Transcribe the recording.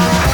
Bye.